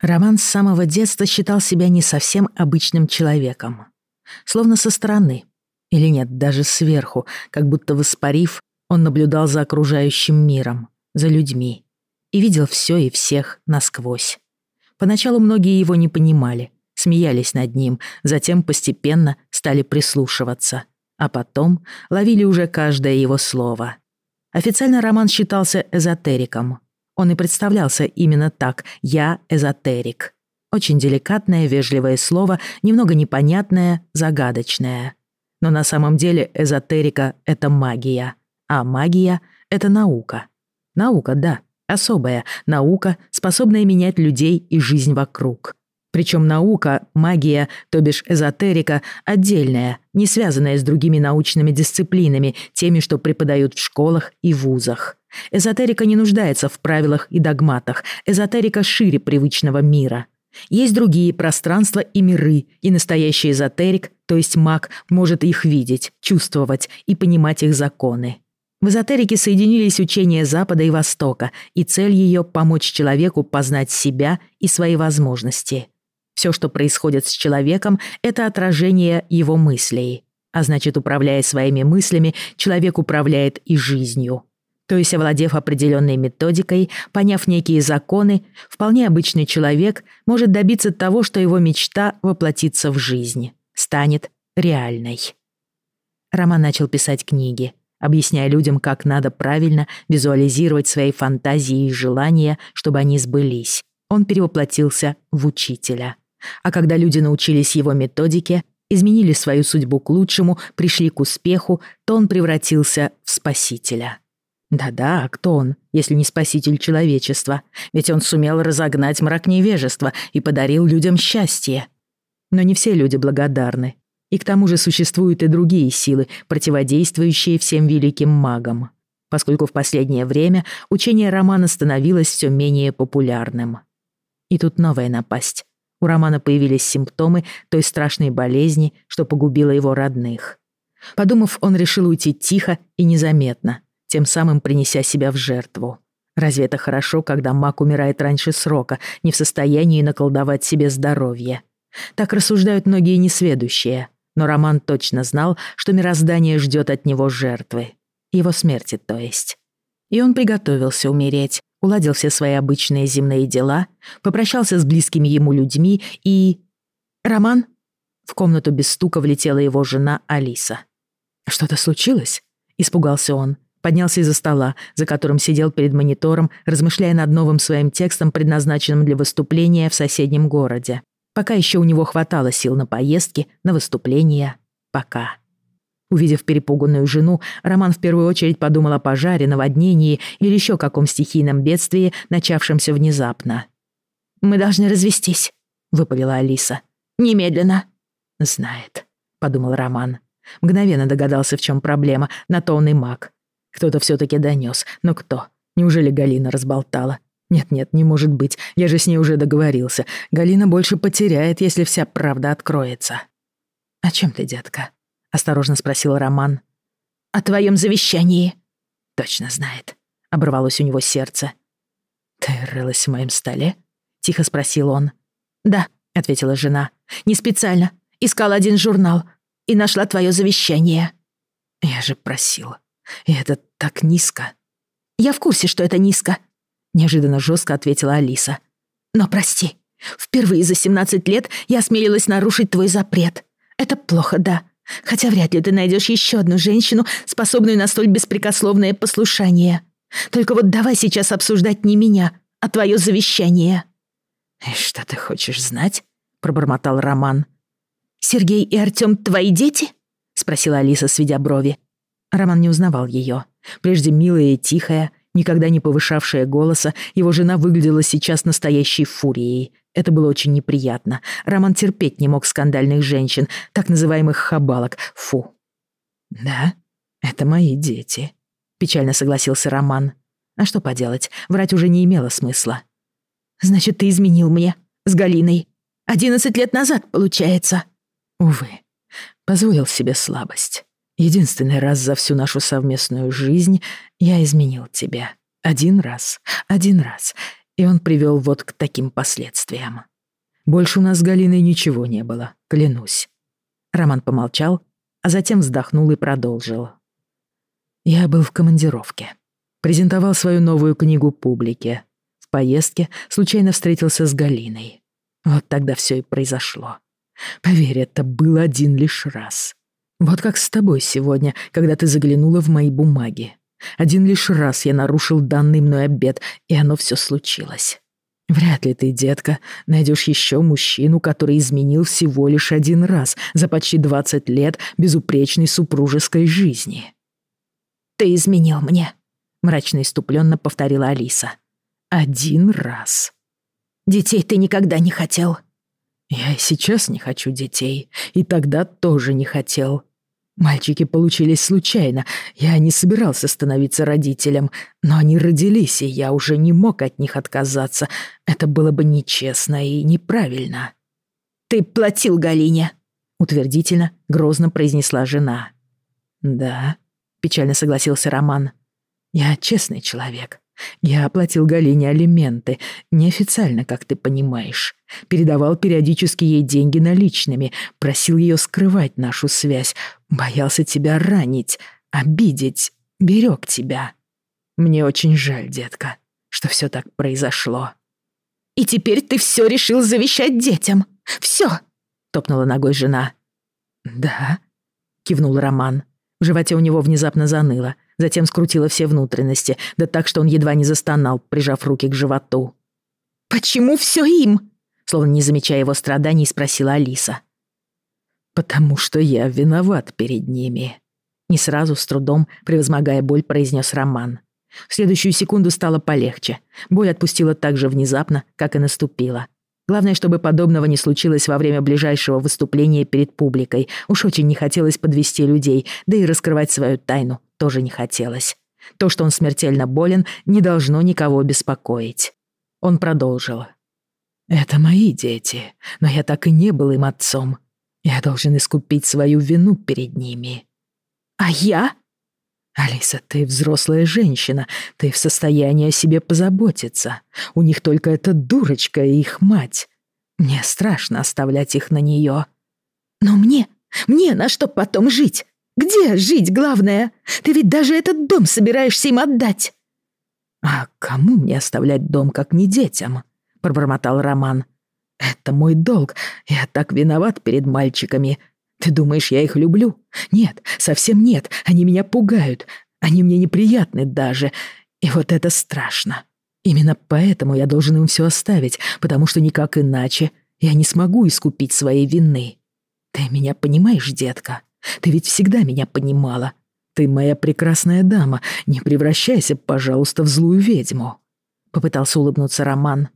Роман с самого детства считал себя не совсем обычным человеком. Словно со стороны. Или нет, даже сверху, как будто воспарив, он наблюдал за окружающим миром, за людьми. И видел все и всех насквозь. Поначалу многие его не понимали, смеялись над ним, затем постепенно стали прислушиваться. А потом ловили уже каждое его слово. Официально Роман считался эзотериком — он и представлялся именно так «я эзотерик». Очень деликатное, вежливое слово, немного непонятное, загадочное. Но на самом деле эзотерика — это магия, а магия — это наука. Наука, да, особая, наука, способная менять людей и жизнь вокруг. Причем наука, магия, то бишь эзотерика, отдельная, не связанная с другими научными дисциплинами, теми, что преподают в школах и вузах. Эзотерика не нуждается в правилах и догматах. Эзотерика шире привычного мира. Есть другие пространства и миры, и настоящий эзотерик, то есть маг, может их видеть, чувствовать и понимать их законы. В эзотерике соединились учения Запада и Востока, и цель ее — помочь человеку познать себя и свои возможности. Все, что происходит с человеком, это отражение его мыслей. А значит, управляя своими мыслями, человек управляет и жизнью. То есть, овладев определенной методикой, поняв некие законы, вполне обычный человек может добиться того, что его мечта воплотится в жизнь, станет реальной. Роман начал писать книги, объясняя людям, как надо правильно визуализировать свои фантазии и желания, чтобы они сбылись. Он перевоплотился в учителя. А когда люди научились его методике, изменили свою судьбу к лучшему, пришли к успеху, то он превратился в спасителя. Да-да, а кто он, если не спаситель человечества? Ведь он сумел разогнать мрак невежества и подарил людям счастье. Но не все люди благодарны. И к тому же существуют и другие силы, противодействующие всем великим магам. Поскольку в последнее время учение Романа становилось все менее популярным. И тут новая напасть. У Романа появились симптомы той страшной болезни, что погубила его родных. Подумав, он решил уйти тихо и незаметно, тем самым принеся себя в жертву. Разве это хорошо, когда маг умирает раньше срока, не в состоянии наколдовать себе здоровье? Так рассуждают многие несведущие, но Роман точно знал, что мироздание ждет от него жертвы. Его смерти, то есть. И он приготовился умереть, уладил все свои обычные земные дела, попрощался с близкими ему людьми и... «Роман?» В комнату без стука влетела его жена Алиса. «Что-то случилось?» — испугался он поднялся из-за стола, за которым сидел перед монитором, размышляя над новым своим текстом, предназначенным для выступления в соседнем городе. Пока еще у него хватало сил на поездки, на выступления. Пока. Увидев перепуганную жену, Роман в первую очередь подумал о пожаре, наводнении или еще каком стихийном бедствии, начавшемся внезапно. «Мы должны развестись», — выпалила Алиса. «Немедленно». «Знает», — подумал Роман. Мгновенно догадался, в чем проблема, на то он маг. Кто-то все-таки донес. Но кто? Неужели Галина разболтала? Нет-нет, не может быть. Я же с ней уже договорился. Галина больше потеряет, если вся правда откроется. «О чем ты, детка?» — осторожно спросил Роман. «О твоем завещании». «Точно знает». Оборвалось у него сердце. «Ты рылась в моем столе?» — тихо спросил он. «Да», — ответила жена. «Не специально. Искала один журнал и нашла твое завещание». «Я же просила. И это так низко. Я в курсе, что это низко, неожиданно жестко ответила Алиса. Но прости, впервые за 17 лет я осмелилась нарушить твой запрет. Это плохо, да. Хотя вряд ли ты найдешь еще одну женщину, способную на столь беспрекословное послушание. Только вот давай сейчас обсуждать не меня, а твое завещание. «И что ты хочешь знать?» — пробормотал Роман. «Сергей и Артём твои дети?» — спросила Алиса, сведя брови. Роман не узнавал ее. Прежде милая и тихая, никогда не повышавшая голоса, его жена выглядела сейчас настоящей фурией. Это было очень неприятно. Роман терпеть не мог скандальных женщин, так называемых хабалок. Фу. «Да, это мои дети», — печально согласился Роман. «А что поделать, врать уже не имело смысла». «Значит, ты изменил мне с Галиной. Одиннадцать лет назад, получается». «Увы, позволил себе слабость». Единственный раз за всю нашу совместную жизнь я изменил тебя. Один раз, один раз. и он привел вот к таким последствиям. Больше у нас с Галиной ничего не было, клянусь. Роман помолчал, а затем вздохнул и продолжил. Я был в командировке. Презентовал свою новую книгу публике. В поездке случайно встретился с Галиной. Вот тогда все и произошло. Поверь, это был один лишь раз. Вот как с тобой сегодня, когда ты заглянула в мои бумаги. Один лишь раз я нарушил данный мной обед, и оно все случилось. Вряд ли ты, детка, найдешь еще мужчину, который изменил всего лишь один раз за почти 20 лет безупречной супружеской жизни. «Ты изменил мне», — мрачно иступленно повторила Алиса. «Один раз». «Детей ты никогда не хотел». «Я и сейчас не хочу детей, и тогда тоже не хотел. Мальчики получились случайно. Я не собирался становиться родителем, но они родились, и я уже не мог от них отказаться. Это было бы нечестно и неправильно. «Ты платил Галине», — утвердительно, грозно произнесла жена. «Да», — печально согласился Роман. «Я честный человек. Я оплатил Галине алименты, неофициально, как ты понимаешь. Передавал периодически ей деньги наличными, просил ее скрывать нашу связь, боялся тебя ранить, обидеть, берег тебя. Мне очень жаль, детка, что все так произошло. «И теперь ты все решил завещать детям? Все!» — топнула ногой жена. «Да», — кивнул Роман. В животе у него внезапно заныло — затем скрутила все внутренности, да так, что он едва не застонал, прижав руки к животу. «Почему все им?» Словно не замечая его страданий, спросила Алиса. «Потому что я виноват перед ними», — не сразу, с трудом, превозмогая боль, произнес Роман. В следующую секунду стало полегче. Боль отпустила так же внезапно, как и наступила. Главное, чтобы подобного не случилось во время ближайшего выступления перед публикой. Уж очень не хотелось подвести людей, да и раскрывать свою тайну тоже не хотелось. То, что он смертельно болен, не должно никого беспокоить. Он продолжил. «Это мои дети, но я так и не был им отцом. Я должен искупить свою вину перед ними». «А я?» «Алиса, ты взрослая женщина, ты в состоянии о себе позаботиться. У них только эта дурочка и их мать. Мне страшно оставлять их на нее». «Но мне, мне на что потом жить? Где жить, главное? Ты ведь даже этот дом собираешься им отдать». «А кому мне оставлять дом, как не детям?» — пробормотал Роман. «Это мой долг. Я так виноват перед мальчиками. Ты думаешь, я их люблю? Нет, совсем нет. Они меня пугают. Они мне неприятны даже. И вот это страшно. Именно поэтому я должен им все оставить, потому что никак иначе я не смогу искупить своей вины. Ты меня понимаешь, детка? Ты ведь всегда меня понимала. Ты моя прекрасная дама. Не превращайся, пожалуйста, в злую ведьму. Попытался улыбнуться Роман.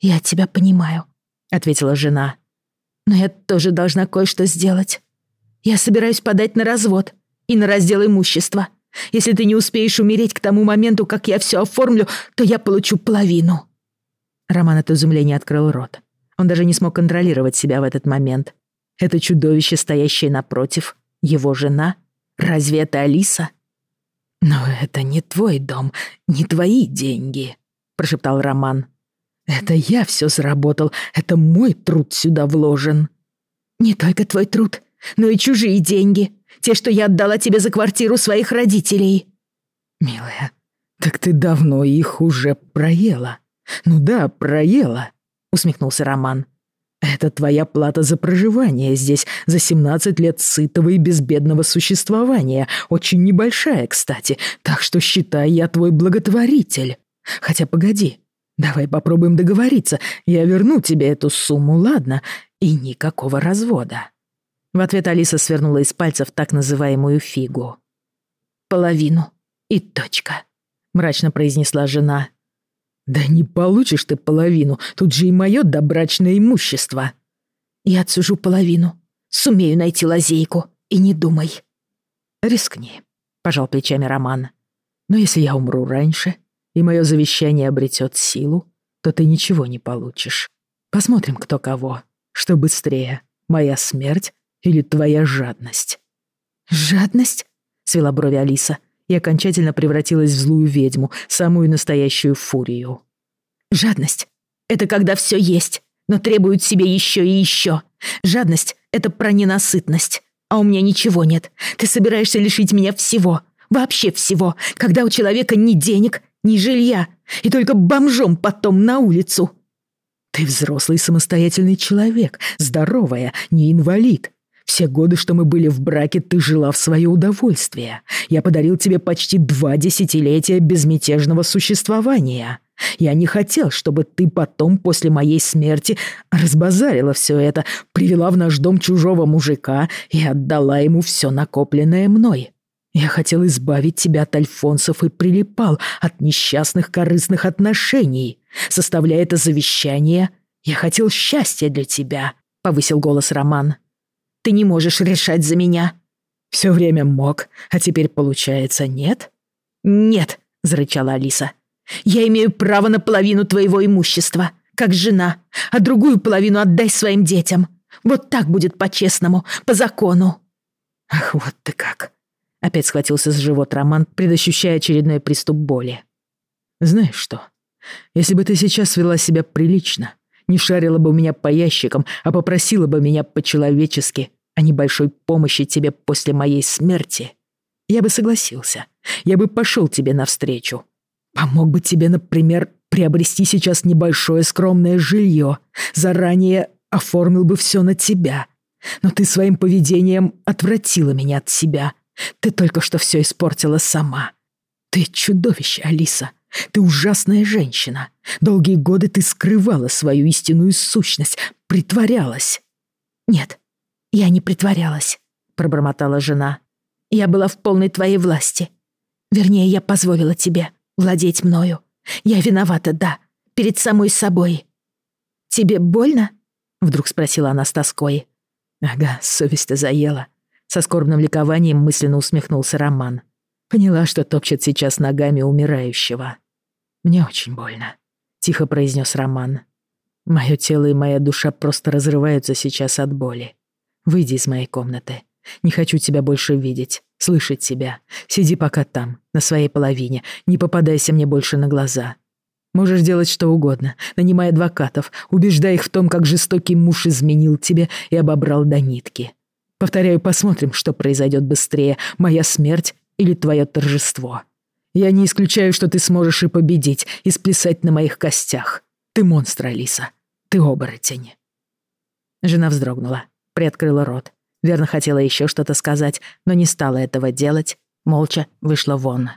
«Я тебя понимаю», — ответила жена. Но я тоже должна кое-что сделать. Я собираюсь подать на развод и на раздел имущества. Если ты не успеешь умереть к тому моменту, как я все оформлю, то я получу половину». Роман от изумления открыл рот. Он даже не смог контролировать себя в этот момент. Это чудовище, стоящее напротив, его жена? Разве это Алиса? «Но это не твой дом, не твои деньги», — прошептал Роман. Это я все заработал, это мой труд сюда вложен. Не только твой труд, но и чужие деньги. Те, что я отдала тебе за квартиру своих родителей. Милая, так ты давно их уже проела. Ну да, проела, усмехнулся Роман. Это твоя плата за проживание здесь, за 17 лет сытого и безбедного существования. Очень небольшая, кстати, так что считай, я твой благотворитель. Хотя погоди, Давай попробуем договориться. Я верну тебе эту сумму, ладно? И никакого развода». В ответ Алиса свернула из пальцев так называемую фигу. «Половину. И точка», — мрачно произнесла жена. «Да не получишь ты половину. Тут же и мое добрачное имущество». «Я отсужу половину. Сумею найти лазейку. И не думай». «Рискни», — пожал плечами Роман. «Но если я умру раньше, и мое завещание обретет силу, то ты ничего не получишь. Посмотрим, кто кого. Что быстрее, моя смерть или твоя жадность?» «Жадность?» — свела брови Алиса и окончательно превратилась в злую ведьму, самую настоящую фурию. Жадность — это когда все есть, но требует себе еще и еще. Жадность — это про ненасытность. А у меня ничего нет. Ты собираешься лишить меня всего. Вообще всего. Когда у человека ни денег, ни жилья. И только бомжом потом на улицу. Ты взрослый самостоятельный человек, здоровая, не инвалид. Все годы, что мы были в браке, ты жила в свое удовольствие. Я подарил тебе почти два десятилетия безмятежного существования. Я не хотел, чтобы ты потом, после моей смерти, разбазарила все это, привела в наш дом чужого мужика и отдала ему все накопленное мной. Я хотел избавить тебя от альфонсов и прилипал от несчастных корыстных отношений. Составляя это завещание, я хотел счастья для тебя», — повысил голос Роман. «Ты не можешь решать за меня». «Все время мог, а теперь, получается, нет?» «Нет», — зарычала Алиса. Я имею право на половину твоего имущества, как жена, а другую половину отдай своим детям. Вот так будет по-честному, по закону». «Ах, вот ты как!» Опять схватился с живот Роман, предощущая очередной приступ боли. «Знаешь что, если бы ты сейчас вела себя прилично, не шарила бы меня по ящикам, а попросила бы меня по-человечески о небольшой помощи тебе после моей смерти, я бы согласился. Я бы пошел тебе навстречу. Помог бы тебе, например, приобрести сейчас небольшое скромное жилье. Заранее оформил бы все на тебя. Но ты своим поведением отвратила меня от себя. Ты только что все испортила сама. Ты чудовище, Алиса. Ты ужасная женщина. Долгие годы ты скрывала свою истинную сущность, притворялась. Нет, я не притворялась, пробормотала жена. Я была в полной твоей власти. Вернее, я позволила тебе владеть мною. Я виновата, да, перед самой собой. Тебе больно? Вдруг спросила она с тоской. Ага, совесть-то заела. Со скорбным ликованием мысленно усмехнулся Роман. Поняла, что топчет сейчас ногами умирающего. «Мне очень больно», — тихо произнес Роман. «Моё тело и моя душа просто разрываются сейчас от боли. Выйди из моей комнаты. Не хочу тебя больше видеть, слышать тебя. Сиди пока там, на своей половине. Не попадайся мне больше на глаза. Можешь делать что угодно, нанимай адвокатов, убеждай их в том, как жестокий муж изменил тебе и обобрал до нитки. Повторяю, посмотрим, что произойдет быстрее, моя смерть или твое торжество. Я не исключаю, что ты сможешь и победить, и сплясать на моих костях. Ты монстр, Алиса. Ты оборотень. Жена вздрогнула, приоткрыла рот. Верно хотела еще что-то сказать, но не стала этого делать, молча вышла вон.